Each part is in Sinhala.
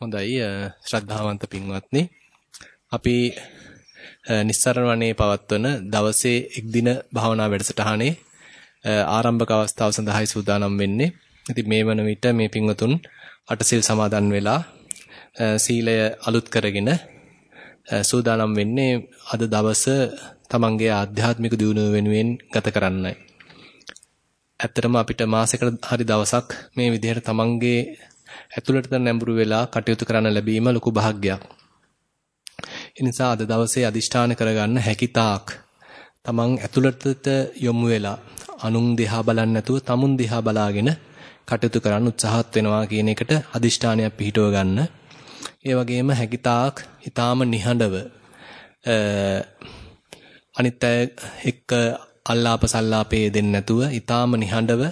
හොඳයි ශ්‍රද්ධාවන්ත පින්වත්නි අපි නිස්සරණ වනේ පවත්වන දවසේ එක් දින භාවනා වැඩසටහනේ ආරම්භක අවස්ථාව සඳහායි සූදානම් වෙන්නේ. ඉතින් මේ වන විට මේ පින්වතුන් අටසිල් සමාදන් වෙලා සීලය අලුත් කරගෙන සූදානම් වෙන්නේ අද දවස තමන්ගේ ආධ්‍යාත්මික දියුණුව වෙනුවෙන් ගත කරන්නයි. ඇත්තටම අපිට මාසෙකට හරි දවසක් මේ විදිහට තමන්ගේ ඇතුළට නැඹුරු වෙලා කටයුතු කරන්න ලැබීම ලොකු භාග්යක්. ඒ නිසා අද දවසේ අදිෂ්ඨාන කරගන්න හැකිතාක් තමන් ඇතුළතට යොමු වෙලා අනුන් දිහා බලන්නේ නැතුව tamun දිහා බලාගෙන කටයුතු කරන්න උත්සාහත් වෙනවා කියන එකට අදිෂ්ඨානයක් පිහිටව ගන්න. ඒ වගේම හැකිතාක් ඊටාම නිහඬව අනිත් අය එක්ක අල්ලාප සල්ලාපේ දෙන්නේ නැතුව ඊටාම නිහඬව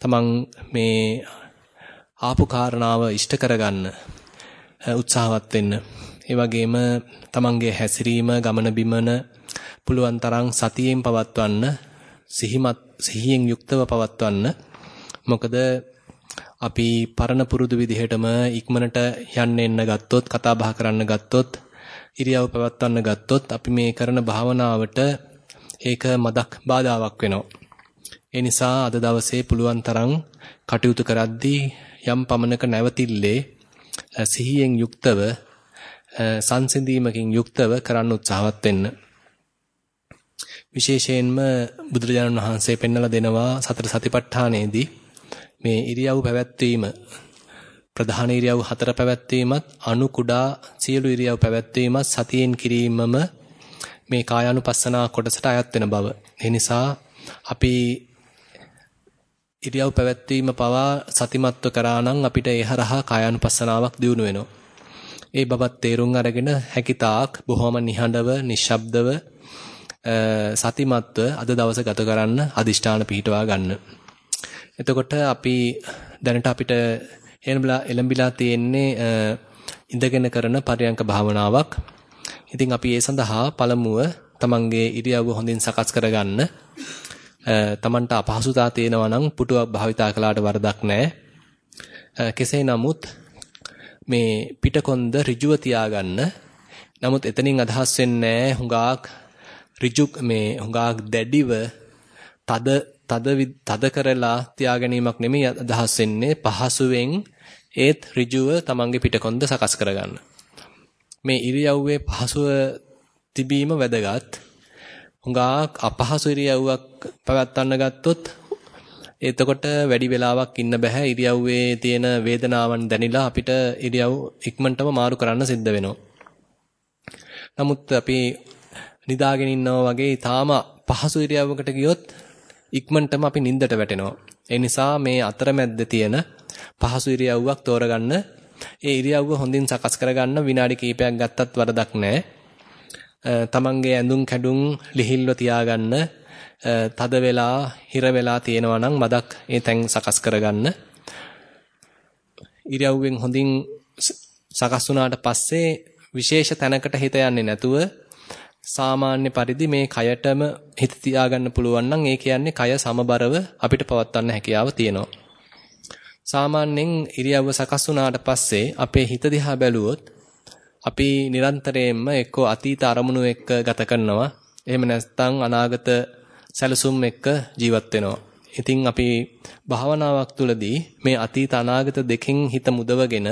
තමන් මේ ආපු කාරණාව ඉෂ්ට කරගන්න උත්සාහවත් වෙන්න. ඒ වගේම තමන්ගේ හැසිරීම ගමන බිමන පුළුවන් තරම් සතියෙන් පවත්වන්න සිහිමත් සිහියෙන් යුක්තව පවත්වන්න. මොකද අපි පරණ පුරුදු විදිහටම ඉක්මනට යන්න එන්න ගත්තොත් කතා බහ කරන්න ගත්තොත් ඉරියව් පවත්වන්න ගත්තොත් අපි මේ කරන භාවනාවට ඒක මදක් බාධාවක් වෙනවා. ඒ නිසා අද දවසේ පුළුවන් තරම් කටයුතු කරද්දී යම් පමණක නැවතිල්ලේ සිහියෙන් යුක්තව සංසිඳීමකින් යුක්තව කරන්න උත්සාහවත් වෙන්න. විශේෂයෙන්ම බුදුරජාණන් වහන්සේ පෙන්වලා දෙනවා සතර සතිපට්ඨානයේදී මේ ඉරියව් පැවැත්වීම ප්‍රධාන ඉරියව් හතර පැවැත්වීමත් අනු කුඩා සියලු ඉරියව් පැවැත්වීමත් සතියෙන් කිරීමම මේ කායානුපස්සනා කොටසට අයත් වෙන බව. ඒ නිසා අපි ඉරියව් පැවැත්වීම පවා සතිමත්ව කරා නම් අපිට ඒ හරහා කායානුපස්සනාවක් දියුණු වෙනවා. ඒ බබත් තේරුම් අරගෙන හැකිතාක් බොහොම නිහඬව, නිශ්ශබ්දව සතිමත්ව අද දවස ගත කරන්න අදිෂ්ඨාන පිහිටවා ගන්න. එතකොට අපි දැනට අපිට එළඹිලා තියෙන්නේ ඉඳගෙන කරන පරයන්ක භාවනාවක්. ඉතින් අපි ඒ සඳහා පළමුව තමන්ගේ ඉරියව්ව හොඳින් සකස් කරගන්න තමන්ට අපහසුතාව තියෙනවා නම් පුටුවක් භාවිතා කළාට වරදක් නැහැ. කෙසේ නමුත් මේ පිටකොන්ද ඍජුව තියාගන්න. නමුත් එතනින් අදහස් වෙන්නේ හුඟාක් ඍජු මේ හුඟාක් දැඩිව තද තද තද කරලා තියාගැනීමක් නෙමෙයි අදහස් වෙන්නේ පහසුවෙන් ඒත් ඍජුව තමන්ගේ පිටකොන්ද සකස් කරගන්න. මේ ඉරියව්වේ පහසුව තිබීම වැදගත්. හුඟක් අපහසු ඉරියව්වක් පැවැත්වන්න ගත්තොත් එතකොට වැඩි වෙලාවක් ඉන්න බෑ ඉරියව්වේ තියෙන වේදනාවන් දැනිලා අපිට ඉරියව් ඉක්මනටම මාරු කරන්න සිද්ධ වෙනවා. නමුත් අපි නිදාගෙන ඉන්නවා වගේ තාම පහසු ඉරියව්වකට ගියොත් ඉක්මනටම අපි නිින්දට වැටෙනවා. ඒ නිසා මේ අතරමැද්ද තියෙන පහසු ඉරියව්වක් තෝරගන්න ඒ ඉරියව්ව හොඳින් සකස් කරගන්න විනාඩි කිහිපයක් ගත්තත් වරදක් නැහැ. තමන්ගේ ඇඳුම් කැඩුම් ලිහිල්ව තියාගන්න තද වෙලා හිර වෙලා තියෙනවා නම් මදක් ඒ තැන් සකස් කරගන්න ඉරියව්වෙන් හොඳින් සකස් වුණාට පස්සේ විශේෂ තැනකට හිත යන්නේ නැතුව සාමාන්‍ය පරිදි මේ කයටම හිත තියාගන්න පුළුවන් නම් ඒ කියන්නේ කය සමබරව අපිට පවත්වන්න හැකියාව තියෙනවා. සාමාන්‍යයෙන් ඉරියව්ව සකස් වුණාට පස්සේ අපේ හිත දිහා බැලුවොත් අපි නිරන්තරයෙන්ම එක්ක අතීත අරමුණු එක්ක ගත කරනවා. එහෙම නැත්නම් අනාගත සැලසුම් එක්ක ජීවත් වෙනවා. ඉතින් අපි භාවනාවක් තුළදී මේ අතීත අනාගත දෙකෙන් හිත මුදවගෙන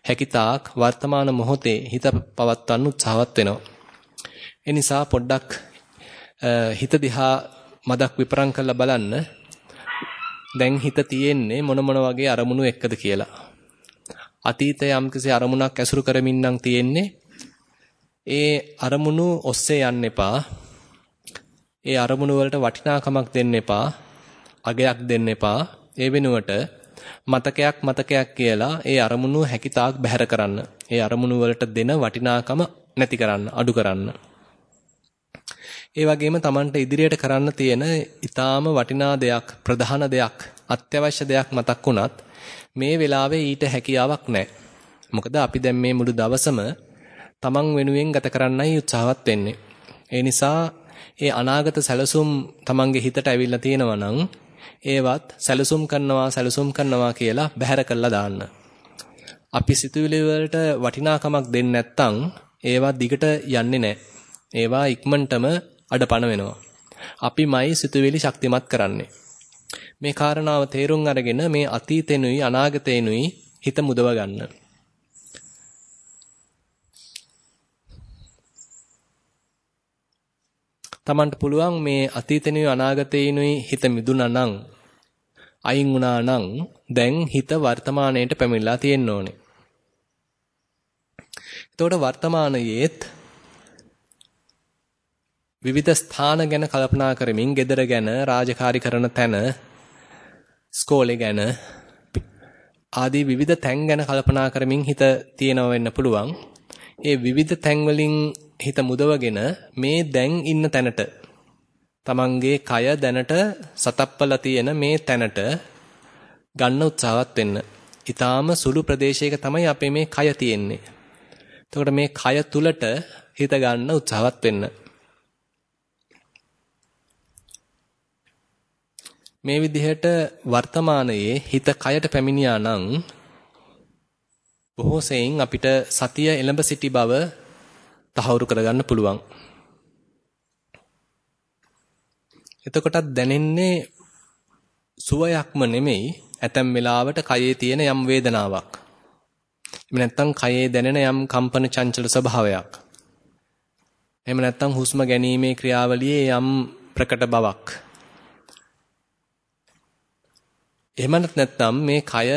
හැකිතාක් වර්තමාන මොහොතේ හිත පවත්වන්න උත්සාහවත් වෙනවා. ඒ නිසා පොඩ්ඩක් හිත දිහා මදක් විපරම් කරලා බලන්න දැන් හිත තියෙන්නේ මොන මොන වගේ අරමුණු එක්කද කියලා. අතීතයේ යම්කිසි අරමුණක් ඇසුරු කරමින් නම් තියෙන්නේ ඒ අරමුණු ඔස්සේ යන්න එපා. ඒ අරමුණු වලට වටිනාකමක් දෙන්න එපා. අගයක් දෙන්න එපා. ඒ වෙනුවට මතකයක් මතකයක් කියලා ඒ අරමුණු හැකිතාක් බැහැර කරන්න. ඒ අරමුණු වලට දෙන වටිනාකම නැති කරන්න, අඩු කරන්න. ඒ වගේම Tamanට ඉදිරියට කරන්න තියෙන ඊටාම වටිනා දෙයක්, ප්‍රධාන දෙයක්, අත්‍යවශ්‍ය දෙයක් මතක් වුණත් මේ වෙලාවේ ඊට හැකියාවක් නැහැ. මොකද අපි දැන් මේ මුළු දවසම Taman වෙනුවෙන් ගත කරන්නයි උත්සාහවත් වෙන්නේ. ඒ නිසා ඒ අනාගත සැලසුම් Tamanගේ හිතට ඇවිල්ලා තියෙනවා නම් ඒවත් සැලසුම් කරනවා සැලසුම් කරනවා කියලා බැහැර කළා දාන්න. අපි සිතුවිලි වලට වටිනාකමක් දෙන්නේ නැත්නම් ඒවා දිගට යන්නේ නැහැ. ඒවා ඉක්මනටම අඩපණ වෙනවා. අපිමයි සිතුවිලි ශක්තිමත් කරන්නේ. මේ කාරණාව තේරුම් අරගෙන මේ අතීතෙනුයි අනාගතෙනුයි හිත මුදව ගන්න. Tamanට පුළුවන් මේ අතීතෙනුයි අනාගතේනුයි හිත මිදුණා නම් අයින් වුණා නම් දැන් හිත වර්තමාණයට පැමිණලා තියෙන්න ඕනේ. එතකොට වර්තමානයේත් විවිධ ස්ථාන ගැන කල්පනා කරමින්, gedara ගැන, රාජකාරී කරන තැන, ස්කෝලේ ගැන ආදී විවිධ තැන් ගැන කල්පනා කරමින් හිත තියෙනව වෙන්න පුළුවන්. ඒ විවිධ තැන් වලින් හිත මුදවගෙන මේ දැන් ඉන්න තැනට තමන්ගේ කය දැනට සතප්පලා තියෙන මේ තැනට ගන්න උත්සාහවත් වෙන්න. ඊටාම සුළු ප්‍රදේශයක තමයි අපේ මේ කය තියෙන්නේ. එතකොට මේ කය තුලට හිත ගන්න උත්සාහවත් වෙන්න. මේ විදිහට වර්තමානයේ හිත කයට පැමිණියා නම් බොහෝ සෙයින් අපිට සතිය එළඹ සිටි බව තහවුරු කරගන්න පුළුවන්. එතකොටත් දැනෙන්නේ සුවයක්ම නෙමෙයි ඇතැම් වෙලාවට කයේ තියෙන යම් වේදනාවක්. එහෙම නැත්නම් කයේ දැනෙන යම් කම්පන චංචල ස්වභාවයක්. එහෙම නැත්නම් හුස්ම ගැනීමේ ක්‍රියාවලියේ යම් ප්‍රකට බවක්. එහෙමත් නැත්නම් මේ කය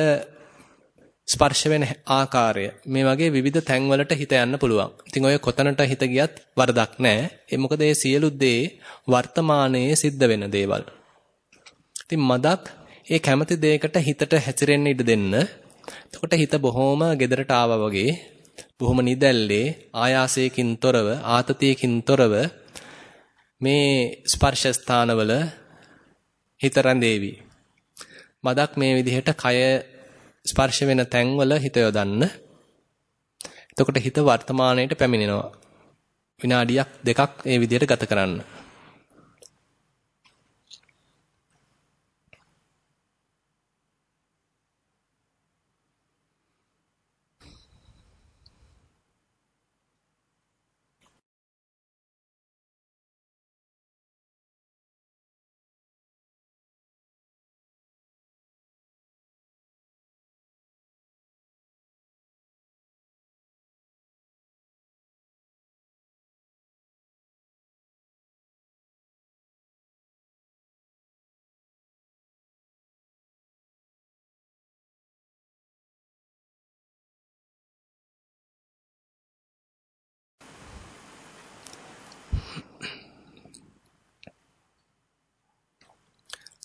ස්පර්ශ වෙන ආකාරය මේ වගේ විවිධ තැන්වලට හිත යන්න පුළුවන්. ඉතින් ඔය කොතනට හිත ගියත් වරදක් නැහැ. ඒ මොකද මේ සියලු දේ වර්තමානයේ සිද්ධ වෙන දේවල්. ඉතින් මදක් ඒ කැමති දෙයකට හිතට හැසිරෙන්න ඉඩ දෙන්න. එතකොට හිත බොහොම gedරට ආවා වගේ බොහොම නිදැල්ලේ ආයාසයකින් තොරව ආතතියකින් තොරව මේ ස්පර්ශ ස්ථානවල හිත රැඳේවි. මදක් මේ විදිහට කය ස්පර්ශ වෙන තැන්වල හිත යොදන්න. එතකොට හිත වර්තමානයට පැමිණෙනවා. විනාඩියක් දෙකක් මේ විදිහට ගත කරන්න.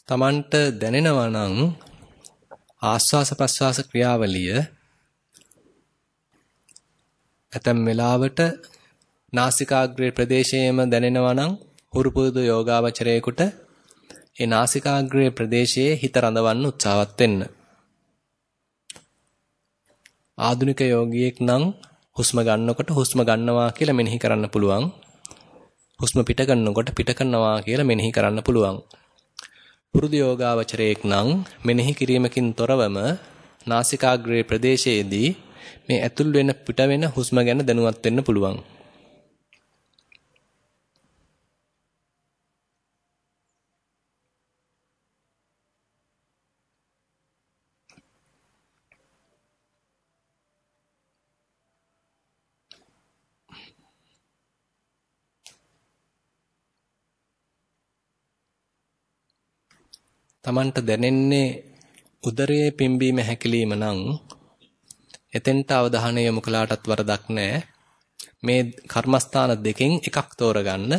Tamanට දැනෙනවා නම් ආස්වාස ප්‍රස්වාස ක්‍රියාවලිය ඇතැම් වෙලාවට නාසිකාග්‍රේ ප්‍රදේශයේම දැනෙනවා නම් හුරු පුරුදු යෝගාවචරයේකට ඒ නාසිකාග්‍රේ ප්‍රදේශයේ හිත රඳවන්න උත්සාහවත් වෙන්න. ආධුනික යෝගියෙක් නම් හුස්ම ගන්නකොට හුස්ම ගන්නවා කියලා මෙනෙහි කරන්න පුළුවන්. හුස්ම පිට ගන්නකොට පිට කරනවා කියලා මෙනෙහි කරන්න පුළුවන්. පුරුදු යෝගාවචරයෙක් නම් මෙනෙහි කිරීමකින් තොරවම නාසිකාග්‍රේ ප්‍රදේශයේදී මේ ඇතුල් වෙන පිට වෙන හුස්ම ගැන දැනුවත් වෙන්න පුළුවන්. Tamanට දැනෙන්නේ උදරයේ පිම්බීම හැකිලිම නම් එතෙන්ට අවධානය යොමු කළාටත් වරදක් නැහැ. මේ කර්මස්ථාන දෙකෙන් එකක් තෝරගන්න.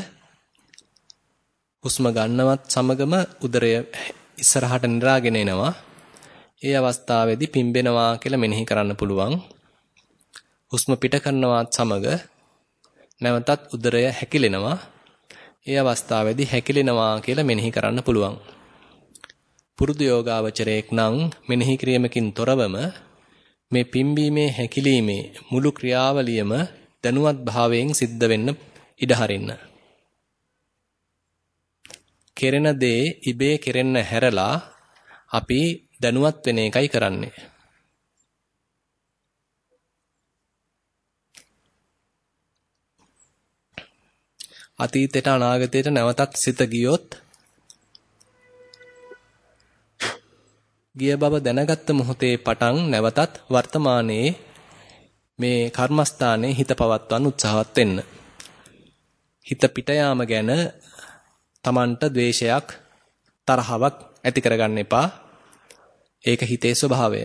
හුස්ම ගන්නවත් සමගම උදරය ඉස්සරහට නිරාගෙන එනවා. ඒ අවස්ථාවේදී පිම්බෙනවා කියලා මෙනෙහි කරන්න පුළුවන්. හුස්ම පිට කරනවත් සමග නැවතත් උදරය හැකිලෙනවා. ඒ අවස්ථාවේදී හැකිලෙනවා කියලා මෙනෙහි කරන්න පුළුවන්. පුරුදු යෝගාවචරයෙක් නම් මෙනෙහි කිරීමකින් තොරවම මේ පිම්බීමේ හැකිලීමේ මුළු ක්‍රියාවලියම දැනුවත් භාවයෙන් සිද්ධ වෙන්න ඉඩ හරින්න. කෙරෙන දේ ඉබේ කෙරෙන්න හැරලා අපි දැනුවත් වෙන එකයි කරන්නේ. අතීතයට අනාගතයට නැවතත් සිත ගියොත් ගිය බව දැනගත්ත මොහොතේ පටන් නැවතත් වර්තමානයේ මේ කර්මස්ථානයේ හිත පවත්වන්න උත්සාහවත් වෙන්න. හිත පිට යාම ගැන Tamanට ද්වේෂයක් තරහවක් ඇති කරගන්න එපා. ඒක හිතේ ස්වභාවය.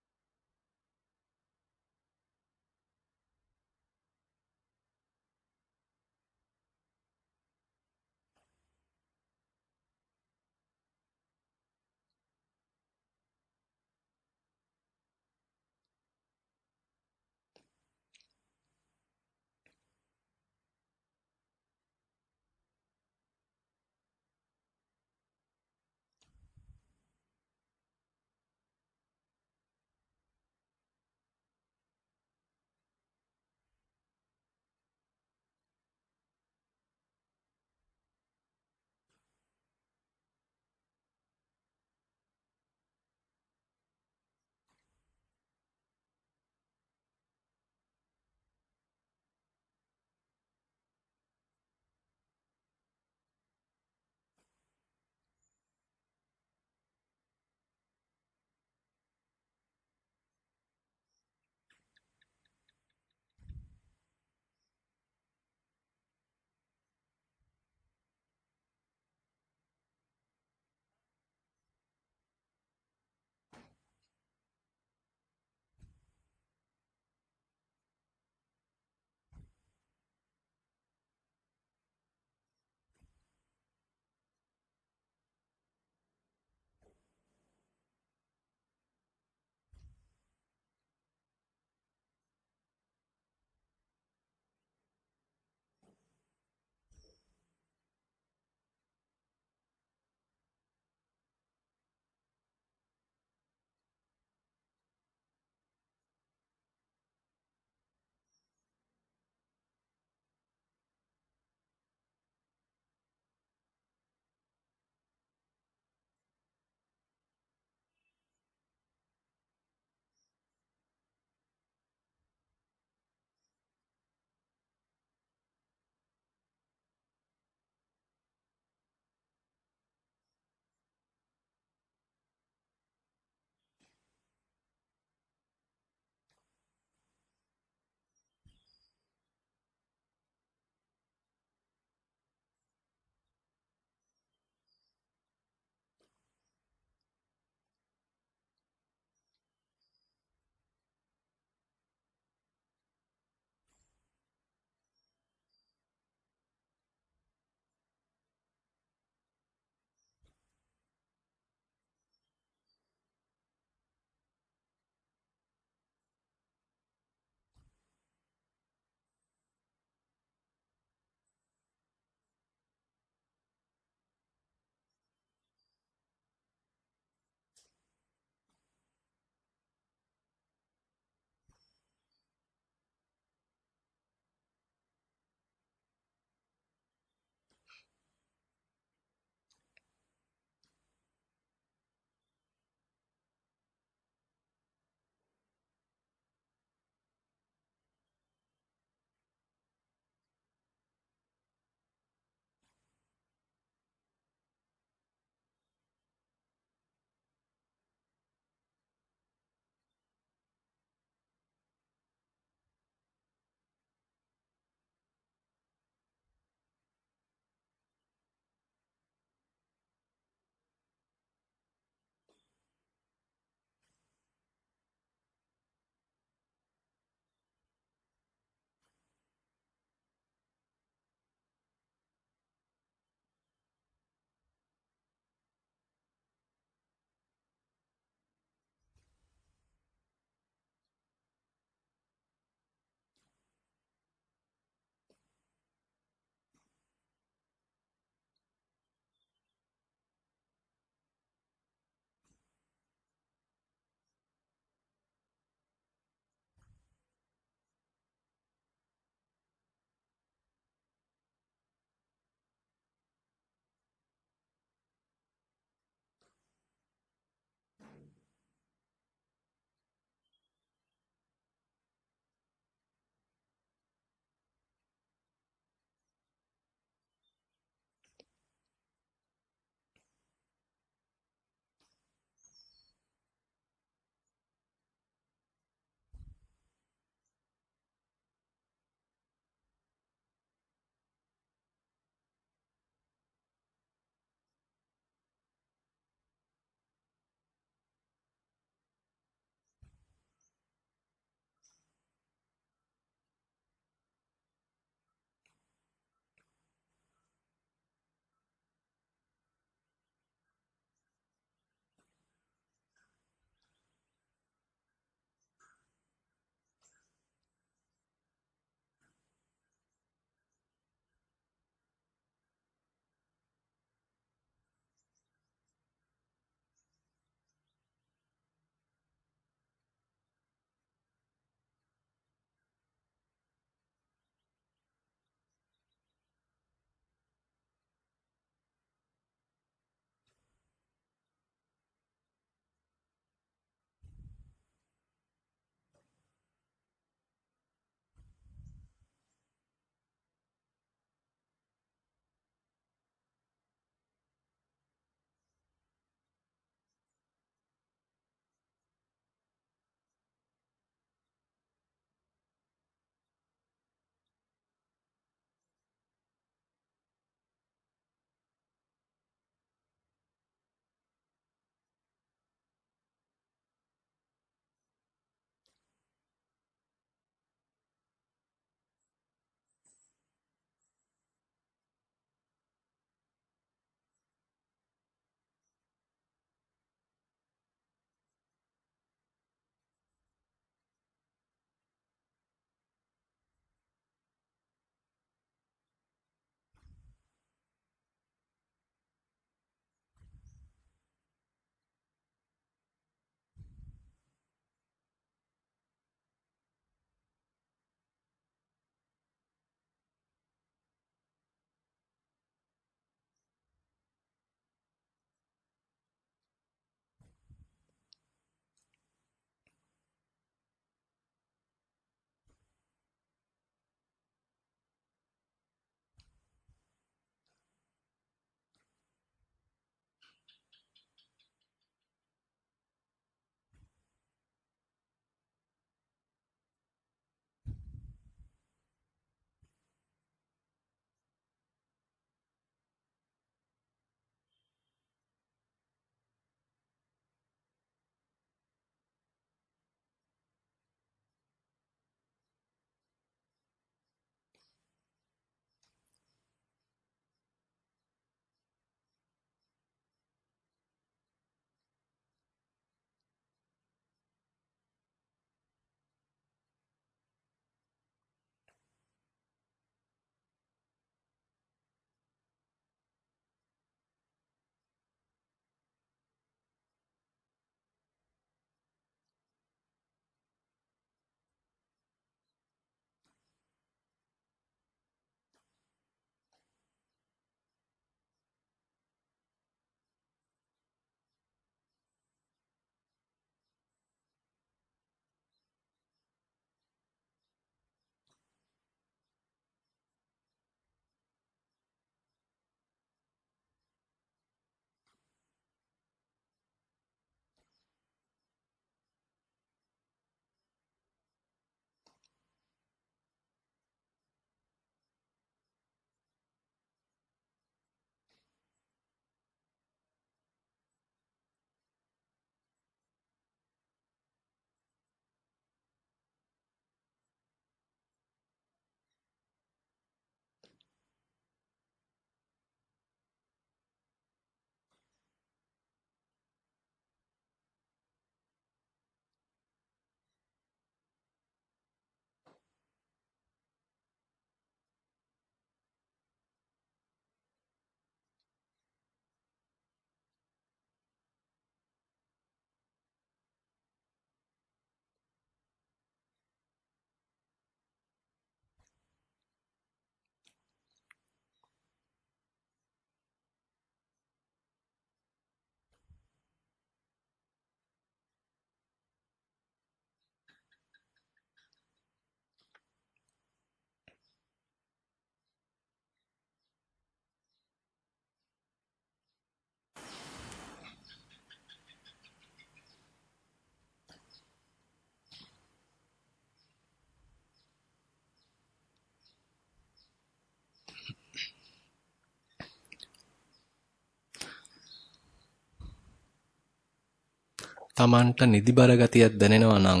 Tamanට නිදිබර ගතියක් දැනෙනවා නම්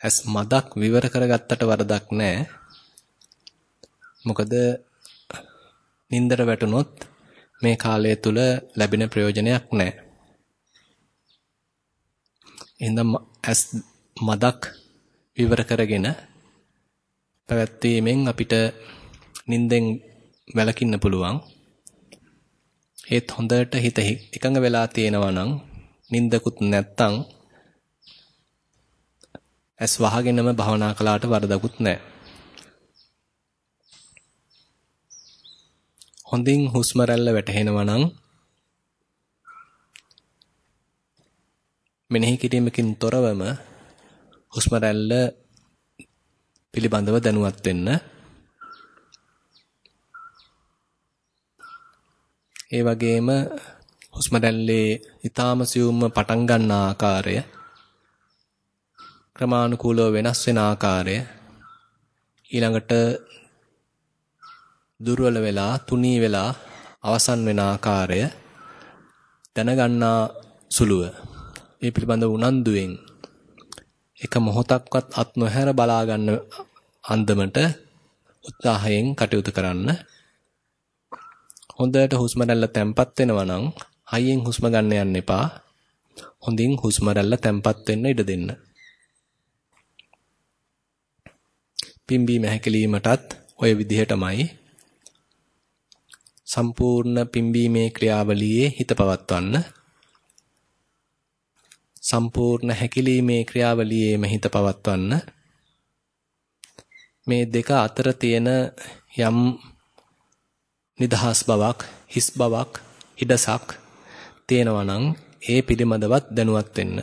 ඇස් මදක් විවර කරගත්තට වරදක් නැහැ. මොකද නින්දට වැටුනොත් මේ කාලය තුල ලැබෙන ප්‍රයෝජනයක් නැහැ. එහෙනම් ඇස් මදක් විවර කරගෙන පැවැත්වීමෙන් අපිට නිින්දෙන් වැළකින්න පුළුවන්. ඒත් හොඳට හිත එකඟ වෙලා තියෙනවා නම් නිින්දකුත් නැත්තම් ඇස් වහගෙනම භවනා කළාට වරදකුත් නැහැ. හොඳින් හුස්ම රැල්ල වැටහෙනවා නම් මෙනෙහි කිරීමකින් තොරවම හුස්ම රැල්ල පිළිබඳව දැනුවත් වෙන්න. ඒ වගේම හුස්ම රැල්ලේ ඊ타ම සියුම්ම පටන් ගන්න ආකාරය ක්‍රමානුකූලව වෙනස් වෙන ආකාරය ඊළඟට දුර්වල වෙලා තුනී වෙලා අවසන් වෙන ආකාරය දැනගන්නා සුළුව ඒ පිළිබඳව උනන්දුවෙන් එක මොහොතක්වත් අත් නොහැර බලා ගන්න අන්දමට උත්සාහයෙන් කටයුතු කරන්න. හොඳට හුස්ම රැල්ල තැම්පත් වෙනවා නම් හයියෙන් හුස්ම ගන්න යන්න එපා. හොඳින් හුස්ම රැල්ල තැම්පත් වෙන්න ඉඩ දෙන්න. පිම්බීම හැකිලීමටත් ওই විදිහටමයි සම්පූර්ණ පිම්බීමේ ක්‍රියාවලියේ හිත පවත්වන්න සම්පූර්ණ හැකිලීමේ ක්‍රියාවලියේම හිත පවත්වන්න මේ දෙක අතර තියෙන යම් නිදහස් බවක් හිස් බවක් හිඩසක් තියෙනවා නම් ඒ පිළිමදවත් දැනුවත් වෙන්න.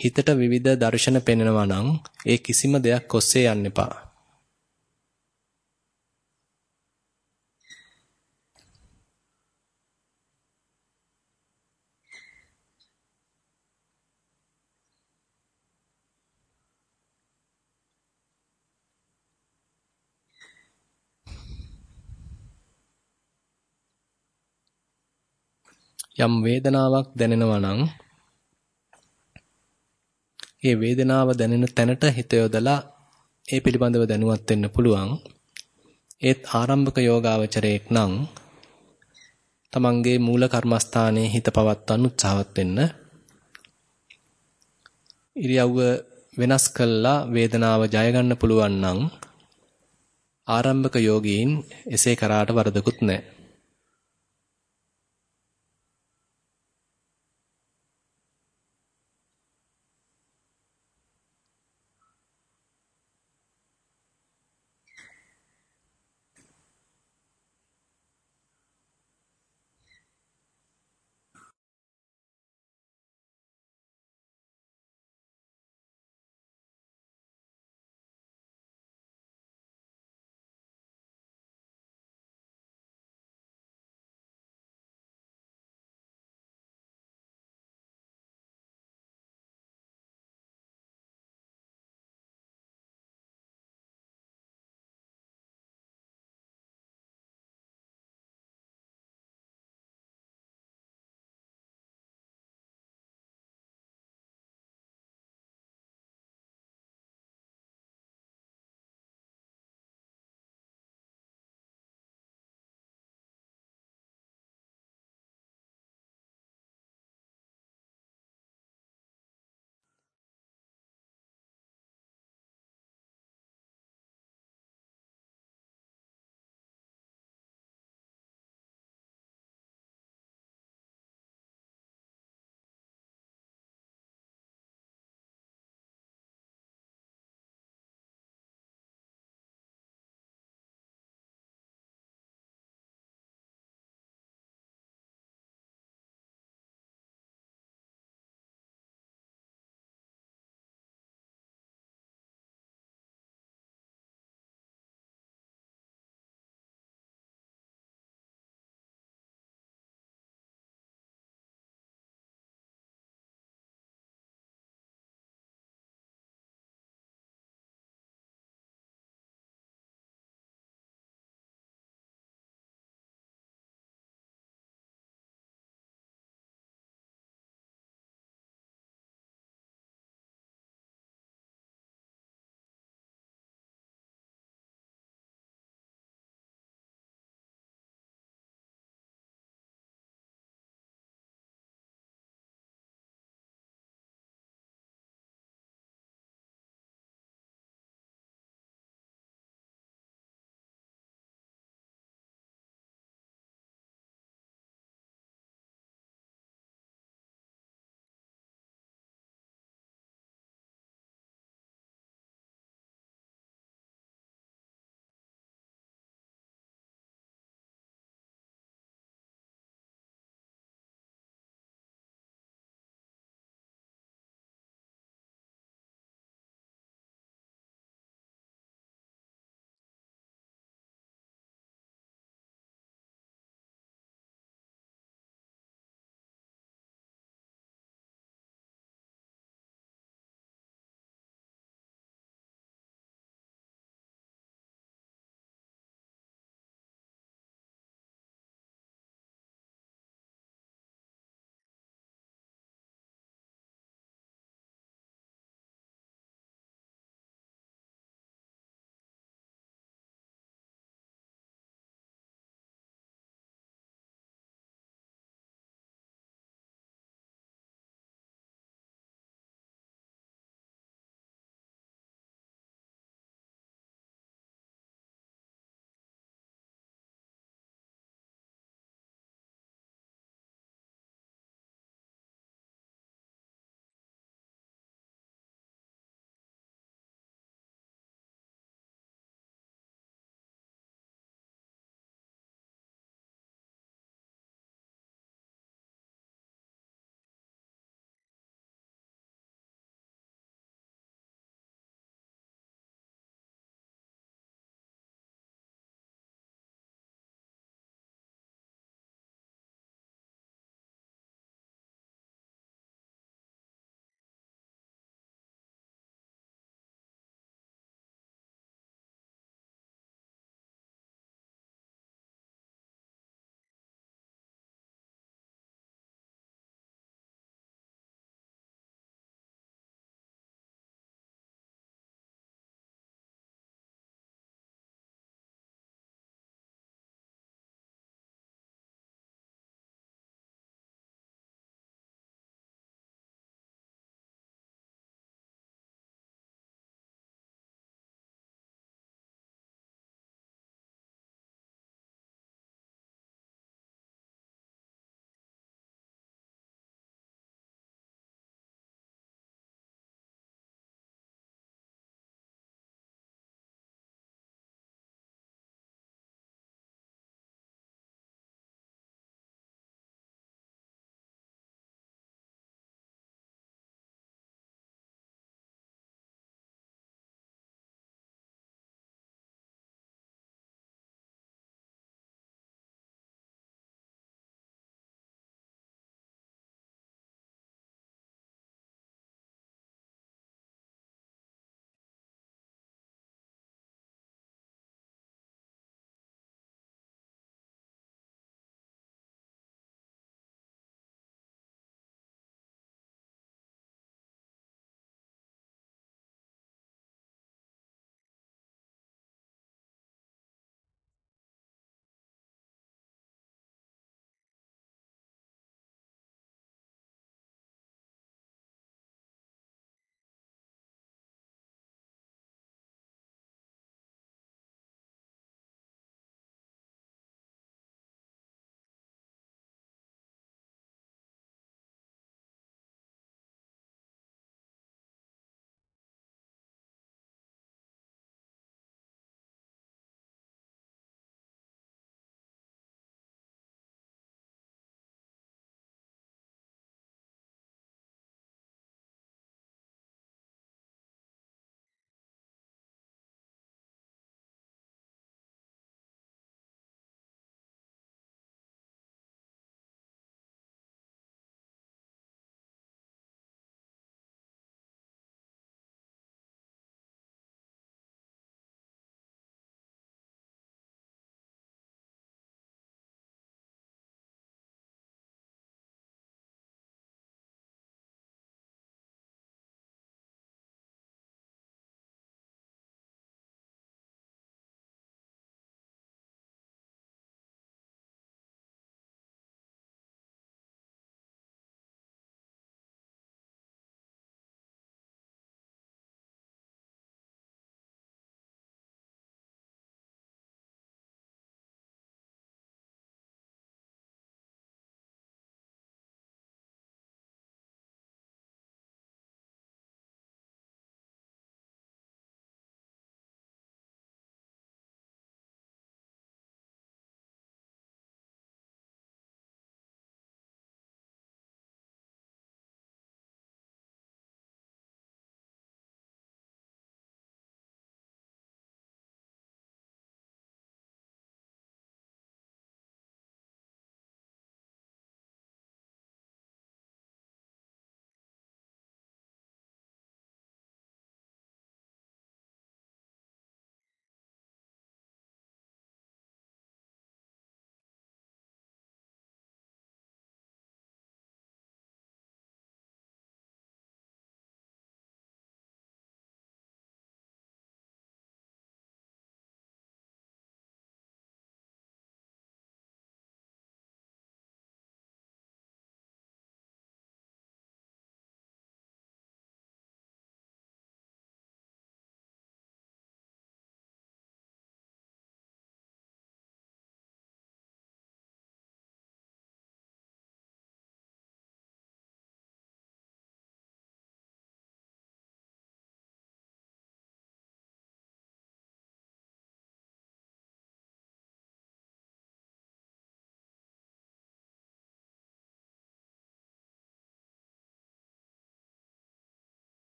හිතට විවිධ දර්ශන පෙනෙනවා නම් ඒ කිසිම දෙයක් ඔස්සේ යන්න එපා. යම් වේදනාවක් දැනෙනවා නම් ඒ වේදනාව දැනෙන තැනට හිත යොදලා ඒ පිළිබඳව දැනුවත් වෙන්න පුළුවන්. ඒත් ආරම්භක යෝගාවචරයෙක් නම් තමන්ගේ මූල කර්මස්ථානයේ හිත පවත්වන්න උත්සාහවත් වෙන්න. ඉරියව්ව වෙනස් කළා වේදනාව ජය ගන්න පුළුවන් නම් ආරම්භක යෝගීන් එසේ කරාට වරදකුත් නැහැ.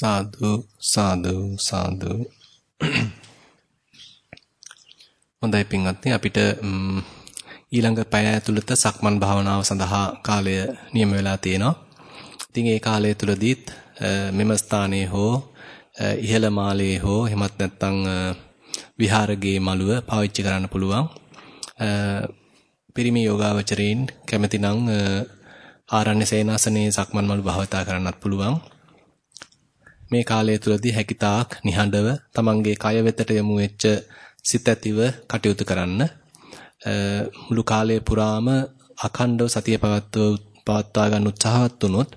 සාදු සාදු සාදු හොඳයි පින්වත්නි අපිට ඊළඟ පැය ඇතුළත සක්මන් භාවනාව සඳහා කාලය නියම වෙලා තියෙනවා. ඉතින් ඒ කාලය තුලදීත් මෙම ස්ථානයේ හෝ ඉහළ මාලයේ හෝ එහෙමත් නැත්නම් විහාරගේ මළුව පාවිච්චි කරන්න පුළුවන්. පිරිමි යෝගාවචරයින් කැමතිනම් ආරණ්‍ය සේනාසනයේ සක්මන් මළු භාවිතා කරන්නත් පුළුවන්. මේ කාලය තුලදී හැකිතාක් නිහඬව තමන්ගේ කය වෙතට යොමු වෙච්ච සිත ඇතිව කටයුතු කරන්න. මුළු කාලය පුරාම අඛණ්ඩව සතිය පවත්ව පවත්වා ගන්න උත්සාහවත් වුණොත්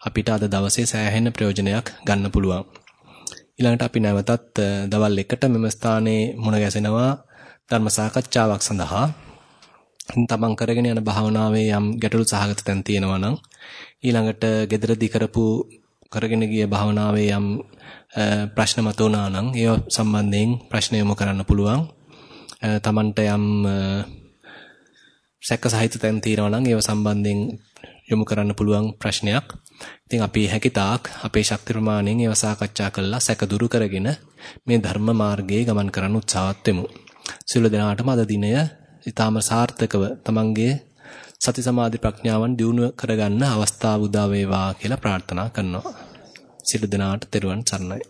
අපිට අද දවසේ සෑහෙන ප්‍රයෝජනයක් ගන්න පුළුවන්. ඊළඟට අපි නැවතත් දවල් එකට මෙම ස්ථානයේ මුණ ගැසෙනවා ධර්ම සාකච්ඡාවක් සඳහා. තමන් කරගෙන යන භාවනාවේ යම් ගැටලු සහගත තැන් තියෙනවා නම් ඊළඟට gederedi කරපු කරගෙන ගිය භාවනාවේ යම් ප්‍රශ්න මතුවනා නම් ඒව සම්බන්ධයෙන් ප්‍රශ්න යොමු කරන්න පුළුවන්. තමන්ට යම් සැක සහිත තැන් තියෙනවා නම් ඒව සම්බන්ධයෙන් යොමු කරන්න පුළුවන් ප්‍රශ්නයක්. ඉතින් අපි හැකිතාක් අපේ ශක්ති ප්‍රමාණයෙන් ඒව සාකච්ඡා කරලා සැක දුරු කරගෙන මේ ධර්ම මාර්ගයේ ගමන් කරන්න උත්සාහත් වෙමු. සියලු දෙනාටම අද දිනය ඊටාම සාර්ථකව තමන්ගේ සති සමාධි ප්‍රඥාවන් දියුණු කරගන්න අවස්ථාව උදා වේවා කියලා ප්‍රාර්ථනා කරනවා. සියලු දෙනාට තෙරුවන් සරණයි.